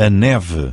a neve.